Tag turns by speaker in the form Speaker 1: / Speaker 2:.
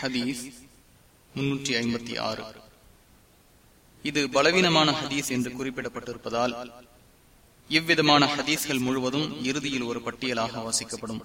Speaker 1: ஹதீஸ் முன்னூற்றி ஐம்பத்தி ஆறு. இது பலவீனமான ஹதீஸ் என்று குறிப்பிடப்பட்டிருப்பதால் இவ்விதமான ஹதீஸ்கள் முழுவதும் இறுதியில் ஒரு பட்டியலாக வாசிக்கப்படும்.